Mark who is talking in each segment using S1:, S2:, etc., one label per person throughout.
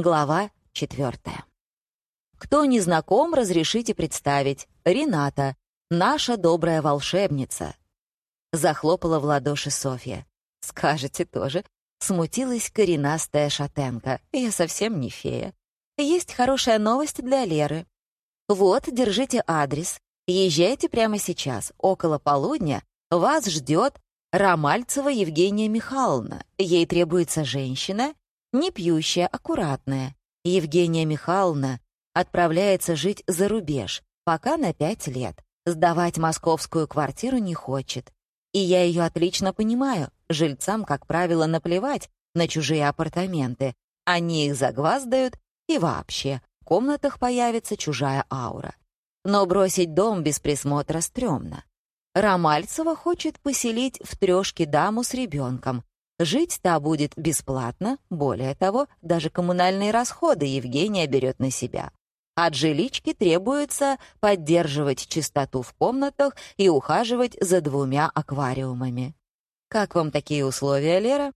S1: Глава четвертая. Кто не знаком, разрешите представить. Рената, наша добрая волшебница. Захлопала в ладоши Софья. Скажете тоже. Смутилась коренастая шатенка. Я совсем не фея. Есть хорошая новость для Леры. Вот, держите адрес. Езжайте прямо сейчас. Около полудня вас ждет Ромальцева Евгения Михайловна. Ей требуется женщина, не пьющая, аккуратная. Евгения Михайловна отправляется жить за рубеж, пока на пять лет. Сдавать московскую квартиру не хочет. И я ее отлично понимаю. Жильцам, как правило, наплевать на чужие апартаменты. Они их загваздают, и вообще, в комнатах появится чужая аура. Но бросить дом без присмотра стрёмно. Ромальцева хочет поселить в трёшке даму с ребенком, Жить та будет бесплатно, более того, даже коммунальные расходы Евгения берет на себя. От жилички требуется поддерживать чистоту в комнатах и ухаживать за двумя аквариумами. Как вам такие условия, Лера?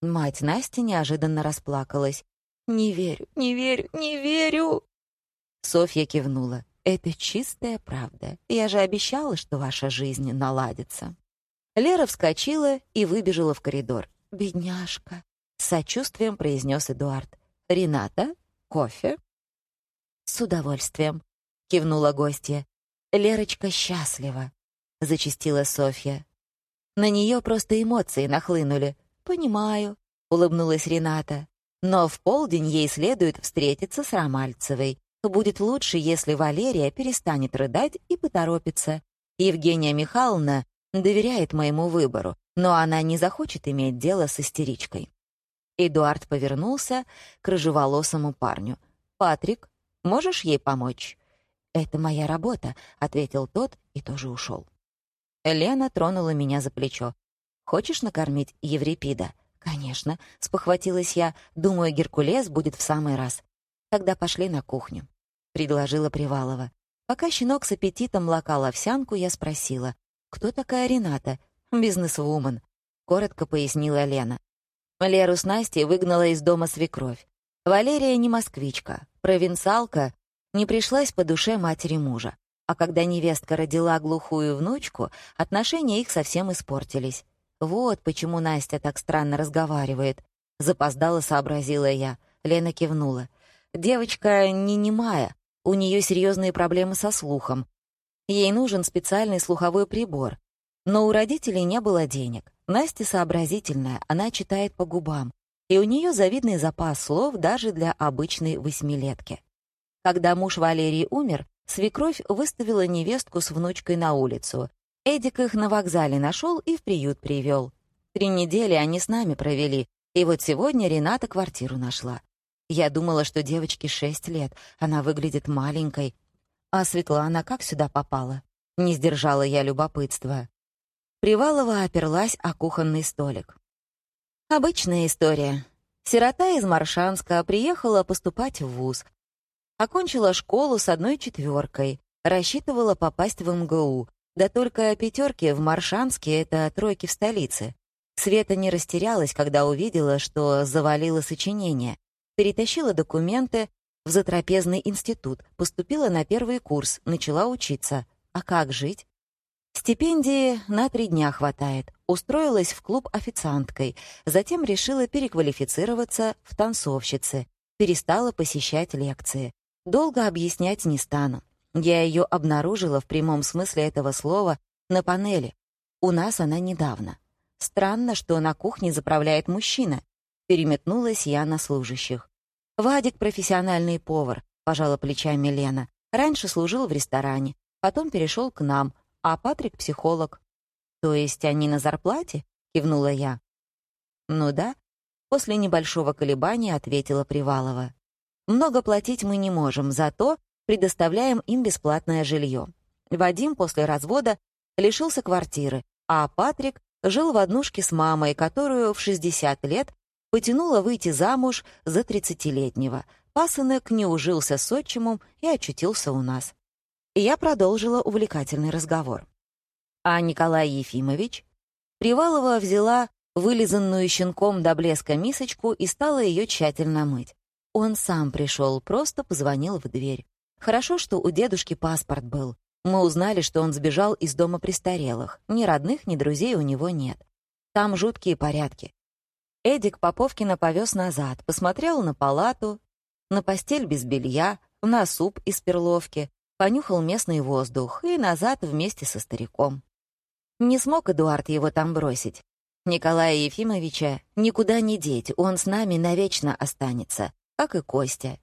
S1: Мать Насти неожиданно расплакалась. «Не верю, не верю, не верю!» Софья кивнула. «Это чистая правда. Я же обещала, что ваша жизнь наладится». Лера вскочила и выбежала в коридор. «Бедняжка», — сочувствием произнес Эдуард. «Рената? Кофе?» «С удовольствием», — кивнула гостья. «Лерочка счастлива», — зачастила Софья. На нее просто эмоции нахлынули. «Понимаю», — улыбнулась Рената. «Но в полдень ей следует встретиться с Ромальцевой. Будет лучше, если Валерия перестанет рыдать и поторопится. Евгения Михайловна доверяет моему выбору, но она не захочет иметь дело с истеричкой. Эдуард повернулся к рыжеволосому парню. «Патрик, можешь ей помочь?» «Это моя работа», — ответил тот и тоже ушел. Лена тронула меня за плечо. «Хочешь накормить Еврипида?» «Конечно», — спохватилась я. «Думаю, Геркулес будет в самый раз». «Тогда пошли на кухню», — предложила Привалова. Пока щенок с аппетитом лакал овсянку, я спросила, «Кто такая Рената?» «Бизнесвумен», — коротко пояснила Лена. Леру с Настей выгнала из дома свекровь. Валерия не москвичка, провинциалка, не пришлась по душе матери мужа. А когда невестка родила глухую внучку, отношения их совсем испортились. Вот почему Настя так странно разговаривает. Запоздала, сообразила я. Лена кивнула. Девочка не немая, у нее серьезные проблемы со слухом. Ей нужен специальный слуховой прибор. Но у родителей не было денег. Настя сообразительная, она читает по губам, и у нее завидный запас слов даже для обычной восьмилетки. Когда муж Валерии умер, свекровь выставила невестку с внучкой на улицу. Эдик их на вокзале нашел и в приют привел. Три недели они с нами провели, и вот сегодня Рената квартиру нашла. Я думала, что девочке шесть лет, она выглядит маленькой. А Светлана как сюда попала? Не сдержала я любопытства. Привалова оперлась о кухонный столик. Обычная история. Сирота из Маршанска приехала поступать в вуз. Окончила школу с одной четверкой, рассчитывала попасть в МГУ, да только пятерки в Маршанске — это тройки в столице. Света не растерялась, когда увидела, что завалила сочинение. Перетащила документы в затрапезный институт, поступила на первый курс, начала учиться. А как жить? Стипендии на три дня хватает. Устроилась в клуб официанткой, затем решила переквалифицироваться в танцовщицы, перестала посещать лекции. Долго объяснять не стану. Я ее обнаружила в прямом смысле этого слова на панели. У нас она недавно. Странно, что на кухне заправляет мужчина. Переметнулась я на служащих. «Вадик — профессиональный повар», — пожала плечами Лена. «Раньше служил в ресторане, потом перешел к нам, а Патрик — психолог. То есть они на зарплате? Кивнула я. Ну да. После небольшого колебания ответила Привалова. Много платить мы не можем, зато предоставляем им бесплатное жилье. Вадим после развода лишился квартиры, а Патрик жил в однушке с мамой, которую в 60 лет потянула выйти замуж за 30-летнего. Пасынок не ужился с отчимом и очутился у нас. И я продолжила увлекательный разговор. А Николай Ефимович? Привалова взяла вылизанную щенком до блеска мисочку и стала ее тщательно мыть. Он сам пришел, просто позвонил в дверь. Хорошо, что у дедушки паспорт был. Мы узнали, что он сбежал из дома престарелых. Ни родных, ни друзей у него нет. Там жуткие порядки. Эдик Поповкина повез назад, посмотрел на палату, на постель без белья, на суп из перловки, понюхал местный воздух и назад вместе со стариком. Не смог Эдуард его там бросить. Николая Ефимовича никуда не деть, он с нами навечно останется, как и Костя.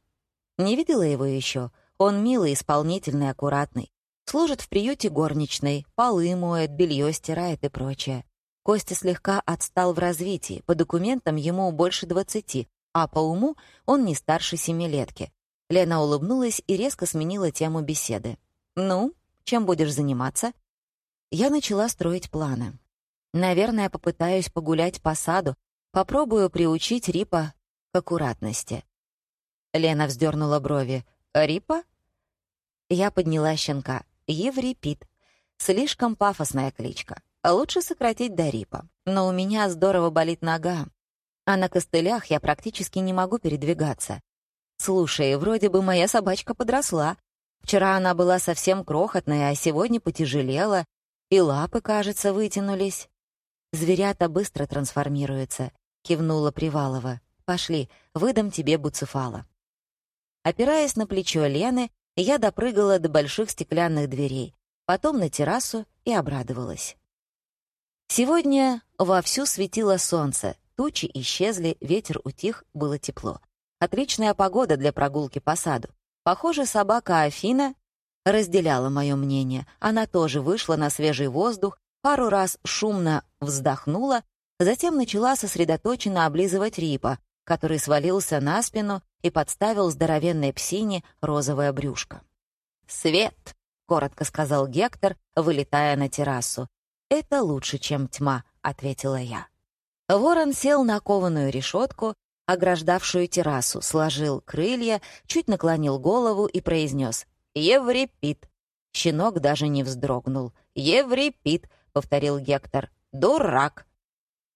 S1: Не видела его еще? Он милый, исполнительный, аккуратный. Служит в приюте горничной, полы моет, белье стирает и прочее. Костя слегка отстал в развитии, по документам ему больше двадцати, а по уму он не старше семилетки. Лена улыбнулась и резко сменила тему беседы. «Ну, чем будешь заниматься?» Я начала строить планы. Наверное, попытаюсь погулять по саду, попробую приучить Рипа к аккуратности. Лена вздернула брови. «Рипа?» Я подняла щенка. Еврипид. Слишком пафосная кличка. Лучше сократить до Рипа. Но у меня здорово болит нога. А на костылях я практически не могу передвигаться. Слушай, вроде бы моя собачка подросла. Вчера она была совсем крохотная, а сегодня потяжелела, и лапы, кажется, вытянулись. Зверята быстро трансформируются, кивнула Привалова. Пошли, выдам тебе буцефала. Опираясь на плечо Лены, я допрыгала до больших стеклянных дверей, потом на террасу и обрадовалась. Сегодня вовсю светило солнце, тучи исчезли, ветер утих, было тепло. Отличная погода для прогулки по саду. Похоже, собака Афина разделяла мое мнение. Она тоже вышла на свежий воздух, пару раз шумно вздохнула, затем начала сосредоточенно облизывать Рипа, который свалился на спину и подставил здоровенной псине розовое брюшко. «Свет!» — коротко сказал Гектор, вылетая на террасу. «Это лучше, чем тьма», — ответила я. Ворон сел на кованую решетку, ограждавшую террасу, сложил крылья, чуть наклонил голову и произнес «Еврипид». Щенок даже не вздрогнул. «Еврипид», — повторил Гектор. «Дурак».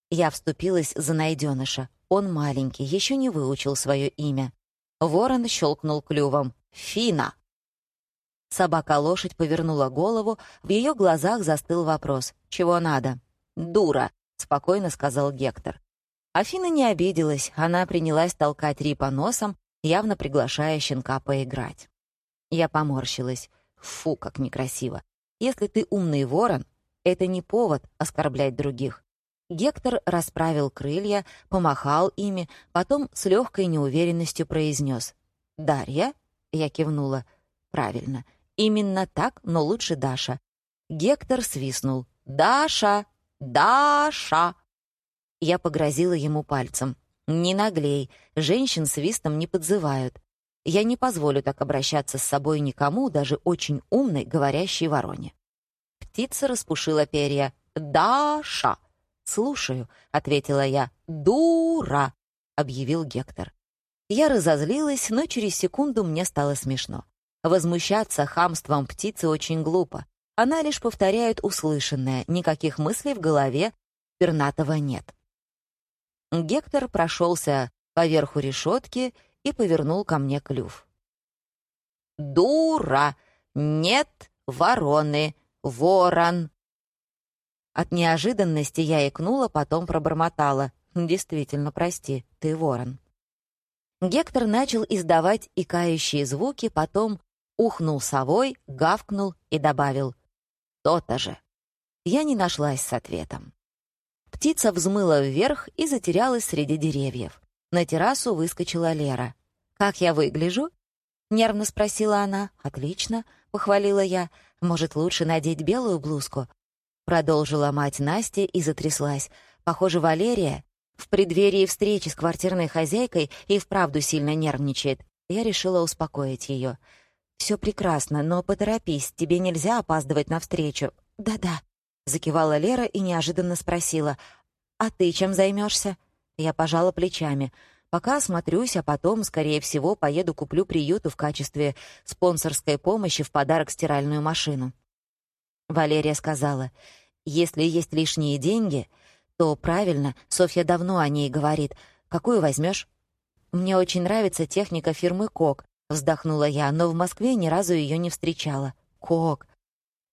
S1: Я вступилась за найденыша. Он маленький, еще не выучил свое имя. Ворон щелкнул клювом. «Фина». Собака-лошадь повернула голову, в ее глазах застыл вопрос. «Чего надо?» «Дура», — спокойно сказал Гектор. Афина не обиделась, она принялась толкать Рипа носом, явно приглашая щенка поиграть. Я поморщилась. Фу, как некрасиво. Если ты умный ворон, это не повод оскорблять других. Гектор расправил крылья, помахал ими, потом с легкой неуверенностью произнес. «Дарья?» — я кивнула. «Правильно. Именно так, но лучше Даша». Гектор свистнул. «Даша! Даша!» Я погрозила ему пальцем. «Не наглей, женщин свистом не подзывают. Я не позволю так обращаться с собой никому, даже очень умной, говорящей вороне». Птица распушила перья. «Даша!» «Слушаю», — ответила я. «Дура!» — объявил Гектор. Я разозлилась, но через секунду мне стало смешно. Возмущаться хамством птицы очень глупо. Она лишь повторяет услышанное, никаких мыслей в голове пернатого нет. Гектор прошелся по верху решетки и повернул ко мне клюв. «Дура! Нет вороны! Ворон!» От неожиданности я икнула, потом пробормотала. «Действительно, прости, ты ворон». Гектор начал издавать икающие звуки, потом ухнул совой, гавкнул и добавил «То-то же». Я не нашлась с ответом. Птица взмыла вверх и затерялась среди деревьев. На террасу выскочила Лера. «Как я выгляжу?» — нервно спросила она. «Отлично», — похвалила я. «Может, лучше надеть белую блузку?» Продолжила мать Насти и затряслась. Похоже, Валерия в преддверии встречи с квартирной хозяйкой и вправду сильно нервничает. Я решила успокоить ее. «Все прекрасно, но поторопись, тебе нельзя опаздывать на встречу». «Да-да», Закивала Лера и неожиданно спросила. «А ты чем займешься? Я пожала плечами. «Пока осмотрюсь, а потом, скорее всего, поеду куплю приюту в качестве спонсорской помощи в подарок стиральную машину». Валерия сказала. «Если есть лишние деньги, то правильно, Софья давно о ней говорит. Какую возьмешь? «Мне очень нравится техника фирмы «Кок», — вздохнула я, но в Москве ни разу ее не встречала. «Кок».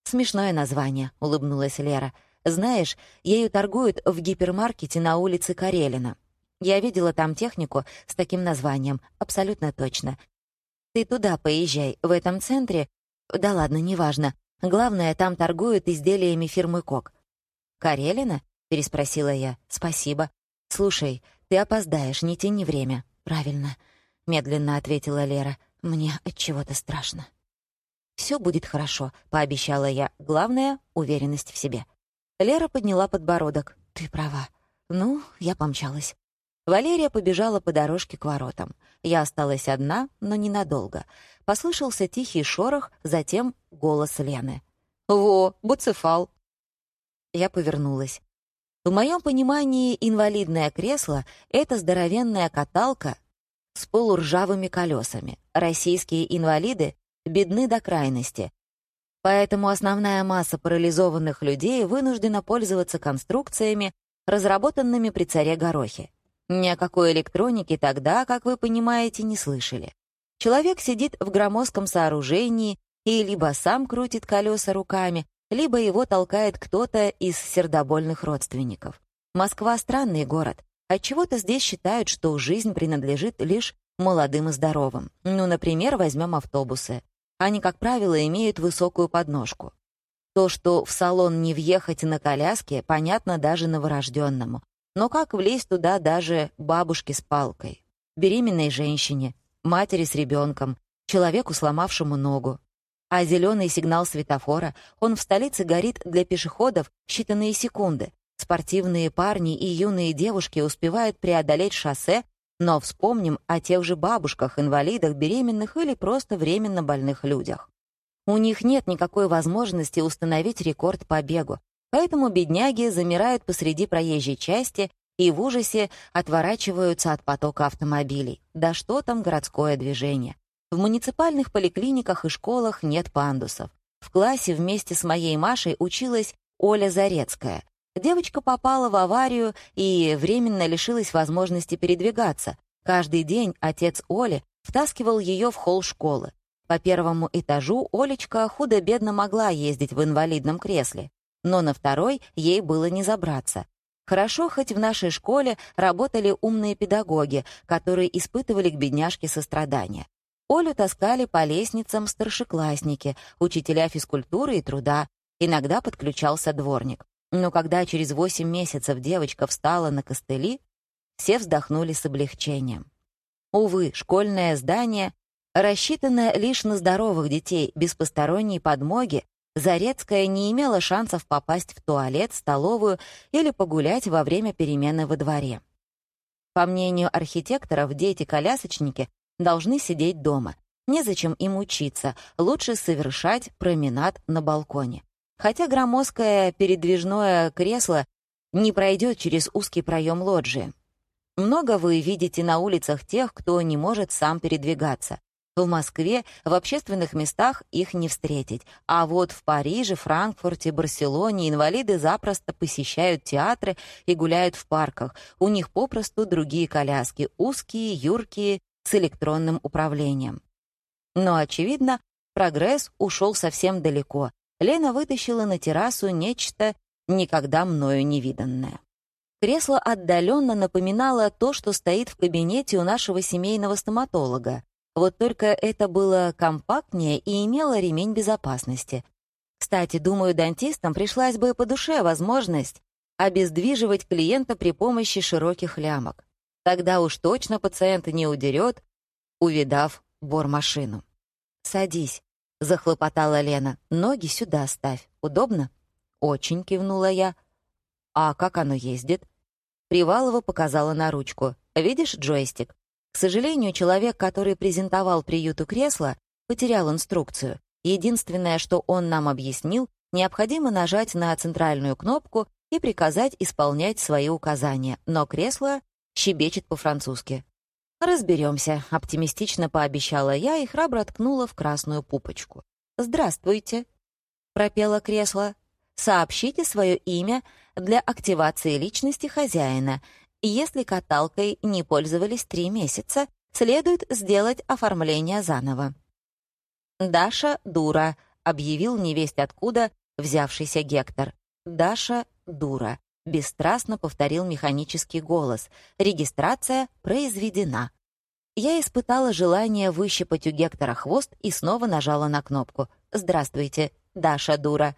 S1: «Смешное название», — улыбнулась Лера. «Знаешь, ею торгуют в гипермаркете на улице Карелина. Я видела там технику с таким названием, абсолютно точно. Ты туда поезжай, в этом центре... Да ладно, неважно. Главное, там торгуют изделиями фирмы «Кок». «Карелина?» — переспросила я. «Спасибо. Слушай, ты опоздаешь, не тяни время». «Правильно», — медленно ответила Лера. «Мне от чего-то страшно». «Все будет хорошо», — пообещала я. «Главное — уверенность в себе». Лера подняла подбородок. «Ты права. Ну, я помчалась». Валерия побежала по дорожке к воротам. Я осталась одна, но ненадолго. Послышался тихий шорох, затем голос Лены. «Во, буцефал!» Я повернулась. В моем понимании инвалидное кресло — это здоровенная каталка с полуржавыми колесами. Российские инвалиды бедны до крайности. Поэтому основная масса парализованных людей вынуждена пользоваться конструкциями, разработанными при царе Горохе. Ни о какой электронике тогда, как вы понимаете, не слышали. Человек сидит в громоздком сооружении и либо сам крутит колеса руками, либо его толкает кто-то из сердобольных родственников. Москва — странный город. Отчего-то здесь считают, что жизнь принадлежит лишь молодым и здоровым. Ну, например, возьмем автобусы. Они, как правило, имеют высокую подножку. То, что в салон не въехать на коляске, понятно даже новорожденному. Но как влезть туда даже бабушке с палкой, беременной женщине, матери с ребенком, человеку, сломавшему ногу? А зеленый сигнал светофора, он в столице горит для пешеходов считанные секунды. Спортивные парни и юные девушки успевают преодолеть шоссе, но вспомним о тех же бабушках, инвалидах, беременных или просто временно больных людях. У них нет никакой возможности установить рекорд по бегу, Поэтому бедняги замирают посреди проезжей части и в ужасе отворачиваются от потока автомобилей. Да что там городское движение. В муниципальных поликлиниках и школах нет пандусов. В классе вместе с моей Машей училась Оля Зарецкая. Девочка попала в аварию и временно лишилась возможности передвигаться. Каждый день отец Оли втаскивал ее в холл школы. По первому этажу Олечка худо-бедно могла ездить в инвалидном кресле но на второй ей было не забраться. Хорошо, хоть в нашей школе работали умные педагоги, которые испытывали к бедняжке сострадание. Олю таскали по лестницам старшеклассники, учителя физкультуры и труда, иногда подключался дворник. Но когда через восемь месяцев девочка встала на костыли, все вздохнули с облегчением. Увы, школьное здание, рассчитанное лишь на здоровых детей без посторонней подмоги, Зарецкая не имела шансов попасть в туалет, столовую или погулять во время перемены во дворе. По мнению архитекторов, дети-колясочники должны сидеть дома. Незачем им учиться, лучше совершать променад на балконе. Хотя громоздкое передвижное кресло не пройдет через узкий проем лоджии. Много вы видите на улицах тех, кто не может сам передвигаться. В Москве в общественных местах их не встретить, а вот в Париже, Франкфурте, Барселоне инвалиды запросто посещают театры и гуляют в парках. У них попросту другие коляски, узкие, юркие, с электронным управлением. Но, очевидно, прогресс ушел совсем далеко. Лена вытащила на террасу нечто никогда мною не виданное. Кресло отдаленно напоминало то, что стоит в кабинете у нашего семейного стоматолога. Вот только это было компактнее и имело ремень безопасности. Кстати, думаю, дантистам пришлась бы по душе возможность обездвиживать клиента при помощи широких лямок. Тогда уж точно пациент не удерет, увидав бормашину. «Садись», — захлопотала Лена. «Ноги сюда ставь. Удобно?» «Очень», — кивнула я. «А как оно ездит?» Привалова показала на ручку. «Видишь джойстик? К сожалению, человек, который презентовал приюту кресло, потерял инструкцию. Единственное, что он нам объяснил, необходимо нажать на центральную кнопку и приказать исполнять свои указания, но кресло щебечет по-французски. «Разберемся», — оптимистично пообещала я и храбро ткнула в красную пупочку. «Здравствуйте», — пропело кресло. «Сообщите свое имя для активации личности хозяина Если каталкой не пользовались три месяца, следует сделать оформление заново. «Даша дура», — объявил невесть откуда взявшийся Гектор. «Даша дура», — бесстрастно повторил механический голос. «Регистрация произведена». Я испытала желание выщипать у Гектора хвост и снова нажала на кнопку. «Здравствуйте, Даша дура.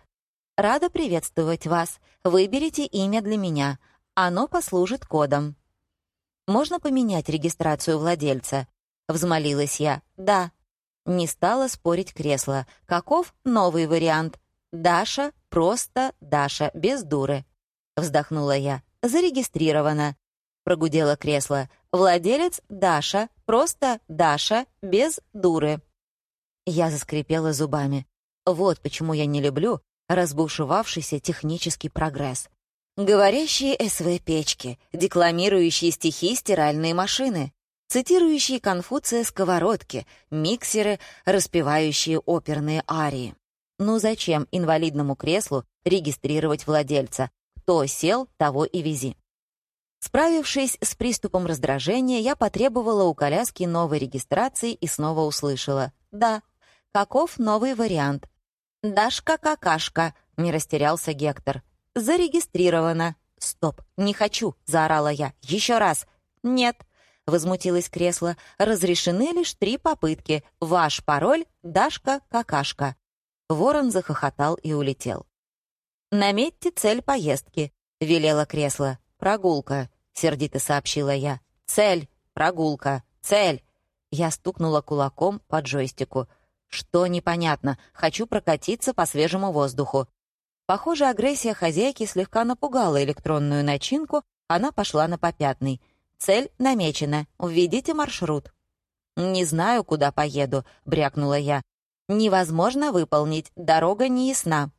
S1: Рада приветствовать вас. Выберите имя для меня. Оно послужит кодом». «Можно поменять регистрацию владельца?» Взмолилась я. «Да». Не стала спорить кресло. Каков новый вариант? «Даша, просто Даша, без дуры». Вздохнула я. «Зарегистрировано». Прогудело кресло. «Владелец Даша, просто Даша, без дуры». Я заскрипела зубами. Вот почему я не люблю разбушевавшийся технический прогресс. Говорящие СВ-печки, декламирующие стихи стиральные машины, цитирующие Конфуция сковородки, миксеры, распевающие оперные арии. Ну зачем инвалидному креслу регистрировать владельца? Кто сел, того и вези. Справившись с приступом раздражения, я потребовала у коляски новой регистрации и снова услышала. «Да, каков новый вариант?» «Дашка-какашка», — не растерялся Гектор. «Зарегистрировано». «Стоп, не хочу», — заорала я. «Еще раз». «Нет», — возмутилось кресло. «Разрешены лишь три попытки. Ваш пароль — Дашка-какашка». Ворон захохотал и улетел. «Наметьте цель поездки», — велело кресло. «Прогулка», — сердито сообщила я. «Цель! Прогулка! Цель!» Я стукнула кулаком по джойстику. «Что непонятно? Хочу прокатиться по свежему воздуху». Похоже, агрессия хозяйки слегка напугала электронную начинку, она пошла на попятный. «Цель намечена. Введите маршрут». «Не знаю, куда поеду», — брякнула я. «Невозможно выполнить, дорога не ясна».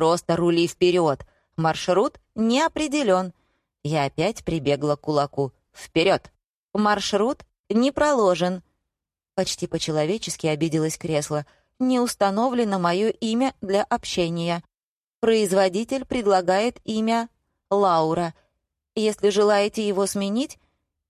S1: «Просто рули вперед. Маршрут не определен». Я опять прибегла к кулаку. «Вперед! Маршрут не проложен». Почти по-человечески обиделось кресло. «Не установлено мое имя для общения. Производитель предлагает имя Лаура. Если желаете его сменить,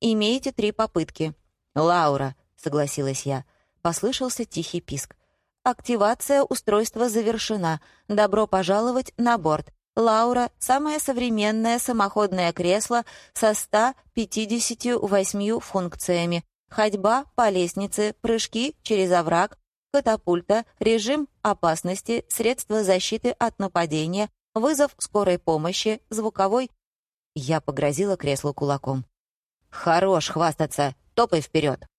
S1: имеете три попытки». «Лаура», — согласилась я. Послышался тихий писк. «Активация устройства завершена. Добро пожаловать на борт. Лаура — самое современное самоходное кресло со 158 функциями. Ходьба по лестнице, прыжки через овраг, катапульта, режим опасности, средства защиты от нападения, вызов скорой помощи, звуковой. Я погрозила креслу кулаком. «Хорош хвастаться, топай вперед!»